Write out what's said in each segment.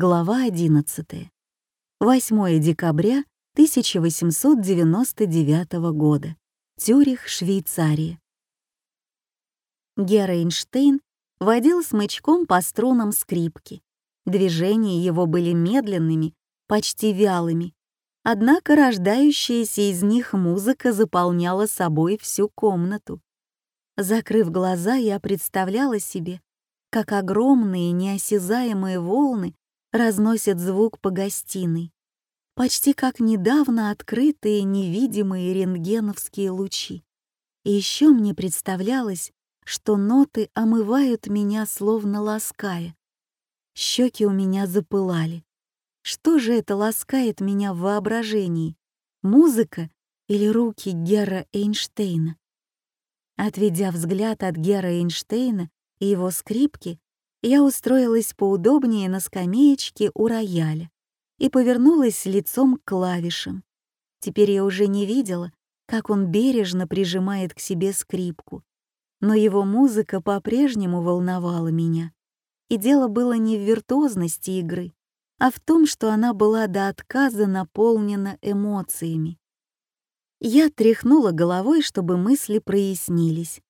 Глава 11. 8 декабря 1899 года. Тюрих, Швейцария. Гера Эйнштейн водил смычком по струнам скрипки. Движения его были медленными, почти вялыми. Однако рождающаяся из них музыка заполняла собой всю комнату. Закрыв глаза, я представляла себе, как огромные неосязаемые волны разносят звук по гостиной, почти как недавно открытые невидимые рентгеновские лучи. И еще мне представлялось, что ноты омывают меня, словно лаская. Щеки у меня запылали. Что же это ласкает меня в воображении? Музыка или руки Гера Эйнштейна? Отведя взгляд от Гера Эйнштейна и его скрипки, я устроилась поудобнее на скамеечке у рояля и повернулась лицом к клавишам. Теперь я уже не видела, как он бережно прижимает к себе скрипку, но его музыка по-прежнему волновала меня. И дело было не в виртуозности игры, а в том, что она была до отказа наполнена эмоциями. Я тряхнула головой, чтобы мысли прояснились,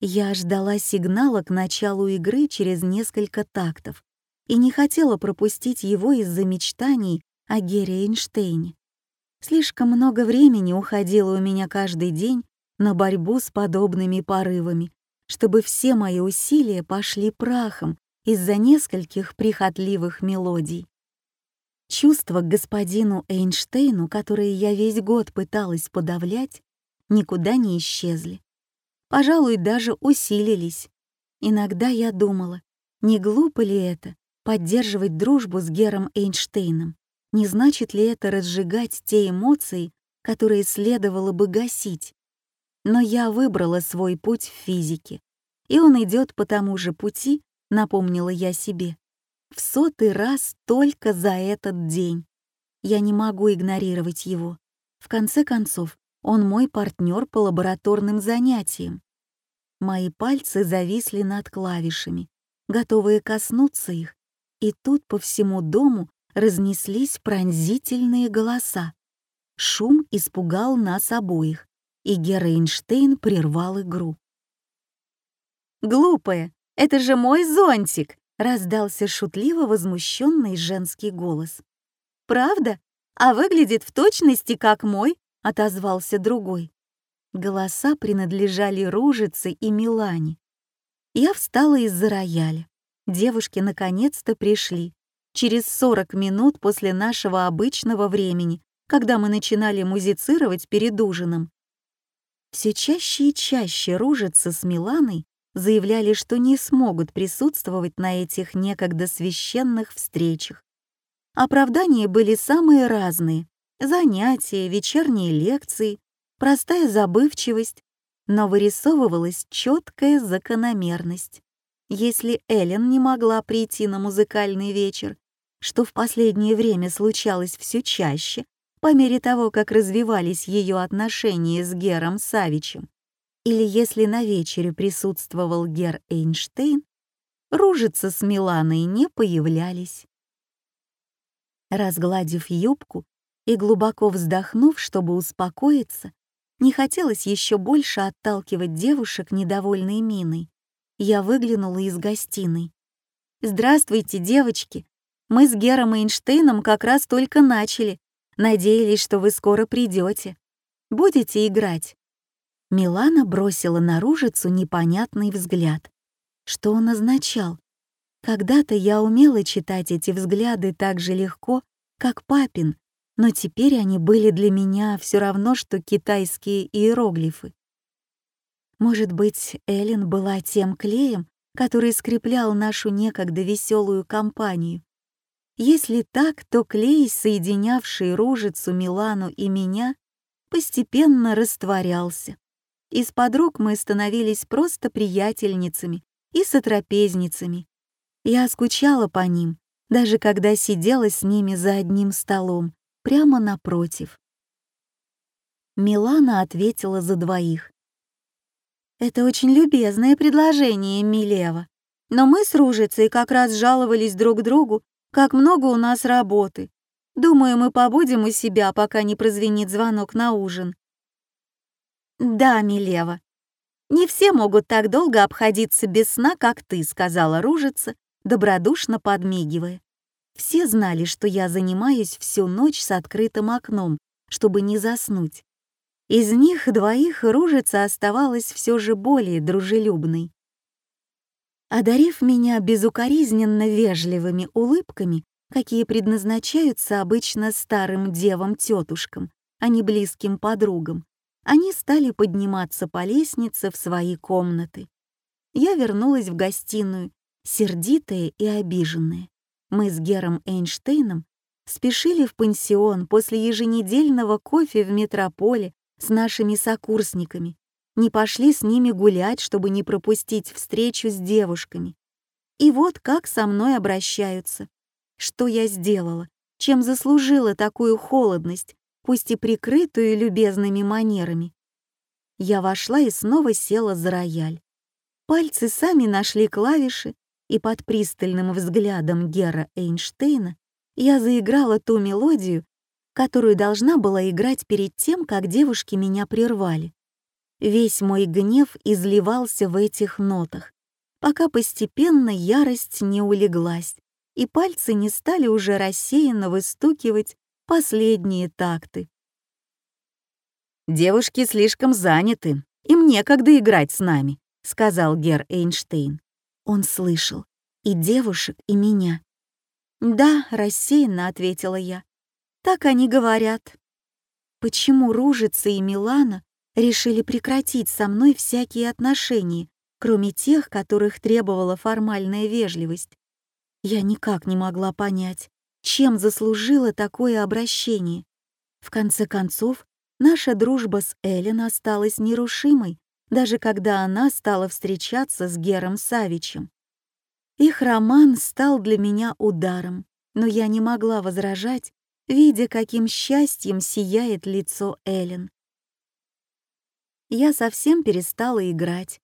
я ждала сигнала к началу игры через несколько тактов и не хотела пропустить его из-за мечтаний о Гере Эйнштейне. Слишком много времени уходило у меня каждый день на борьбу с подобными порывами, чтобы все мои усилия пошли прахом из-за нескольких прихотливых мелодий. Чувства к господину Эйнштейну, которые я весь год пыталась подавлять, никуда не исчезли пожалуй, даже усилились. Иногда я думала, не глупо ли это — поддерживать дружбу с Гером Эйнштейном? Не значит ли это разжигать те эмоции, которые следовало бы гасить? Но я выбрала свой путь в физике, и он идет по тому же пути, напомнила я себе. В сотый раз только за этот день. Я не могу игнорировать его. В конце концов, он мой партнер по лабораторным занятиям. Мои пальцы зависли над клавишами, готовые коснуться их, и тут по всему дому разнеслись пронзительные голоса. Шум испугал нас обоих, и Герейнштейн прервал игру. «Глупая, это же мой зонтик!» — раздался шутливо возмущенный женский голос. «Правда? А выглядит в точности как мой, отозвался другой. Голоса принадлежали Ружице и Милане. Я встала из-за рояля. Девушки наконец-то пришли. Через 40 минут после нашего обычного времени, когда мы начинали музицировать перед ужином. Все чаще и чаще Ружица с Миланой заявляли, что не смогут присутствовать на этих некогда священных встречах. Оправдания были самые разные занятия, вечерние лекции, простая забывчивость, но вырисовывалась четкая закономерность. Если Эллен не могла прийти на музыкальный вечер, что в последнее время случалось все чаще, по мере того, как развивались ее отношения с Гером Савичем, или если на вечере присутствовал Гер Эйнштейн, ружица с Миланой не появлялись. Разгладив юбку, и, глубоко вздохнув, чтобы успокоиться, не хотелось еще больше отталкивать девушек недовольной миной. Я выглянула из гостиной. «Здравствуйте, девочки! Мы с Гером Эйнштейном как раз только начали. Надеялись, что вы скоро придете. Будете играть?» Милана бросила на ружицу непонятный взгляд. Что он означал? Когда-то я умела читать эти взгляды так же легко, как папин, но теперь они были для меня все равно, что китайские иероглифы. Может быть, Эллен была тем клеем, который скреплял нашу некогда веселую компанию. Если так, то клей, соединявший Ружицу, Милану и меня, постепенно растворялся. Из подруг мы становились просто приятельницами и сотрапезницами. Я скучала по ним, даже когда сидела с ними за одним столом, прямо напротив. Милана ответила за двоих. «Это очень любезное предложение, Милева. Но мы с Ружицей как раз жаловались друг другу как много у нас работы. Думаю, мы побудем у себя, пока не прозвенит звонок на ужин». «Да, Милева, не все могут так долго обходиться без сна, как ты», — сказала Ружица, добродушно подмигивая. Все знали, что я занимаюсь всю ночь с открытым окном, чтобы не заснуть. Из них двоих Ружица оставалась все же более дружелюбной. Одарив меня безукоризненно вежливыми улыбками, какие предназначаются обычно старым девам-тетушкам, а не близким подругам, они стали подниматься по лестнице в свои комнаты. Я вернулась в гостиную, сердитая и обиженная. Мы с Гером Эйнштейном спешили в пансион после еженедельного кофе в метрополе с нашими сокурсниками, не пошли с ними гулять, чтобы не пропустить встречу с девушками. И вот как со мной обращаются. Что я сделала? Чем заслужила такую холодность, пусть и прикрытую любезными манерами. Я вошла и снова села за рояль. Пальцы сами нашли клавиши, и под пристальным взглядом Гера Эйнштейна я заиграла ту мелодию, которую должна была играть перед тем, как девушки меня прервали. Весь мой гнев изливался в этих нотах, пока постепенно ярость не улеглась, и пальцы не стали уже рассеянно выстукивать последние такты. «Девушки слишком заняты, им некогда играть с нами», — сказал Гер Эйнштейн. Он слышал и девушек, и меня. «Да», — рассеянно ответила я. «Так они говорят». Почему Ружица и Милана решили прекратить со мной всякие отношения, кроме тех, которых требовала формальная вежливость? Я никак не могла понять, чем заслужила такое обращение. В конце концов, наша дружба с Эллен осталась нерушимой, даже когда она стала встречаться с Гером Савичем. Их роман стал для меня ударом, но я не могла возражать, видя, каким счастьем сияет лицо Эллен. Я совсем перестала играть.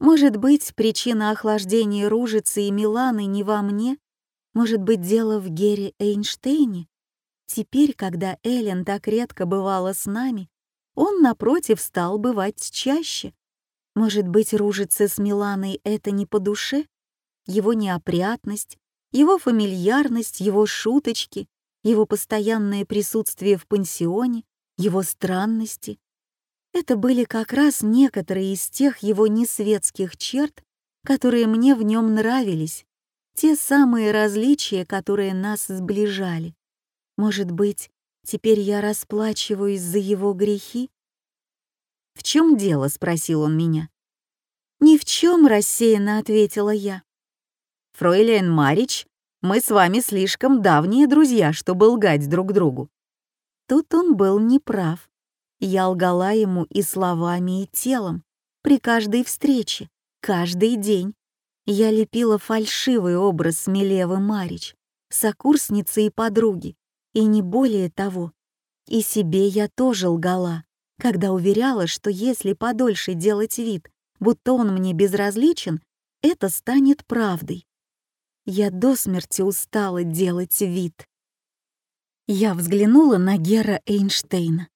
Может быть, причина охлаждения Ружицы и Миланы не во мне, может быть, дело в Гере Эйнштейне? Теперь, когда Эллен так редко бывала с нами, он, напротив, стал бывать чаще. Может быть, Ружице с Миланой это не по душе? Его неопрятность, его фамильярность, его шуточки, его постоянное присутствие в пансионе, его странности. Это были как раз некоторые из тех его несветских черт, которые мне в нем нравились, те самые различия, которые нас сближали. Может быть, теперь я расплачиваюсь за его грехи? «В чем дело?» — спросил он меня. «Ни в чем», — рассеянно ответила я. «Фройлен Марич, мы с вами слишком давние друзья, чтобы лгать друг другу». Тут он был неправ. Я лгала ему и словами, и телом, при каждой встрече, каждый день. Я лепила фальшивый образ Смелевы Марич, сокурсницы и подруги, и не более того. И себе я тоже лгала, когда уверяла, что если подольше делать вид, будто он мне безразличен, это станет правдой. Я до смерти устала делать вид. Я взглянула на Гера Эйнштейна.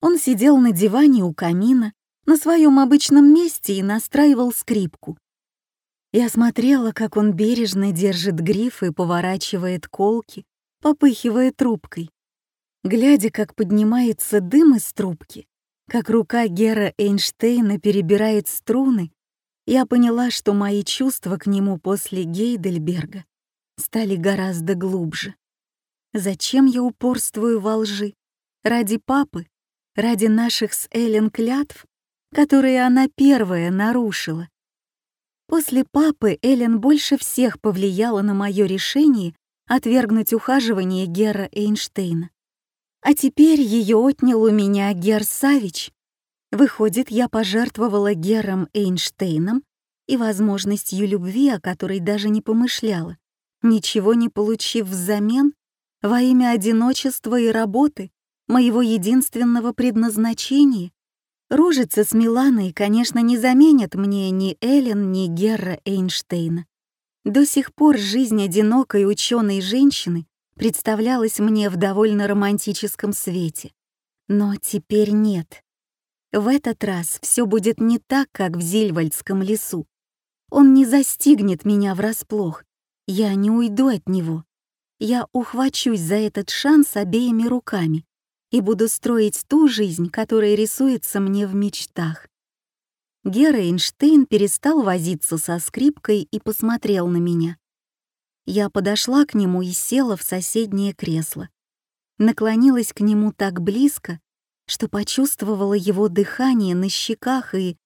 Он сидел на диване у камина, на своем обычном месте и настраивал скрипку. Я смотрела, как он бережно держит гриф и поворачивает колки, попыхивая трубкой. Глядя, как поднимается дым из трубки, как рука Гера Эйнштейна перебирает струны, я поняла, что мои чувства к нему после Гейдельберга стали гораздо глубже. Зачем я упорствую во лжи? Ради папы? Ради наших с Эллен клятв, которые она первая нарушила? После папы Эллен больше всех повлияла на мое решение отвергнуть ухаживание Гера Эйнштейна. А теперь ее отнял у меня Гер Савич. Выходит, я пожертвовала Гером Эйнштейном и возможностью любви, о которой даже не помышляла, ничего не получив взамен во имя одиночества и работы, моего единственного предназначения. Ружица с Миланой, конечно, не заменят мне ни Эллен, ни Герра Эйнштейна. До сих пор жизнь одинокой ученой женщины представлялась мне в довольно романтическом свете. Но теперь нет. В этот раз все будет не так, как в Зильвальдском лесу. Он не застигнет меня врасплох. Я не уйду от него. Я ухвачусь за этот шанс обеими руками и буду строить ту жизнь, которая рисуется мне в мечтах. Гера Эйнштейн перестал возиться со скрипкой и посмотрел на меня. Я подошла к нему и села в соседнее кресло. Наклонилась к нему так близко, что почувствовала его дыхание на щеках и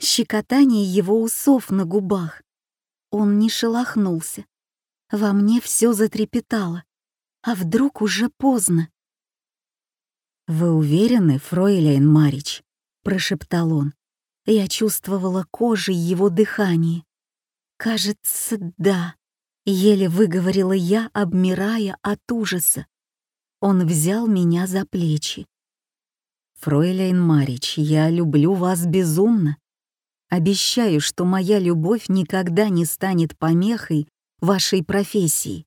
щекотание его усов на губах. Он не шелохнулся. Во мне все затрепетало. А вдруг уже поздно? «Вы уверены, фройлейн Марич?» — прошептал он. Я чувствовала кожей его дыхание. «Кажется, да», — еле выговорила я, обмирая от ужаса. Он взял меня за плечи. «Фройлейн Марич, я люблю вас безумно. Обещаю, что моя любовь никогда не станет помехой вашей профессии.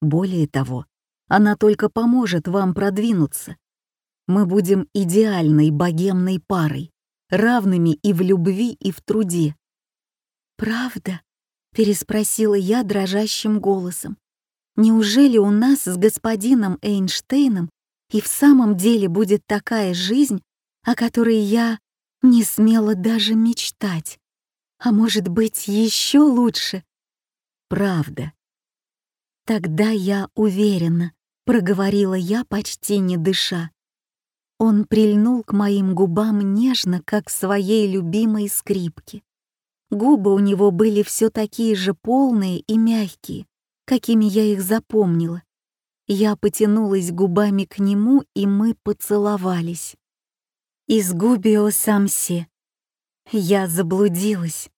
Более того, она только поможет вам продвинуться. Мы будем идеальной богемной парой, равными и в любви, и в труде». «Правда?» — переспросила я дрожащим голосом. «Неужели у нас с господином Эйнштейном и в самом деле будет такая жизнь, о которой я не смела даже мечтать. А может быть, еще лучше? Правда. Тогда я уверена, проговорила я, почти не дыша. Он прильнул к моим губам нежно, как своей любимой скрипке. Губы у него были все такие же полные и мягкие, какими я их запомнила. Я потянулась губами к нему, и мы поцеловались. Из губио самсе. Я заблудилась.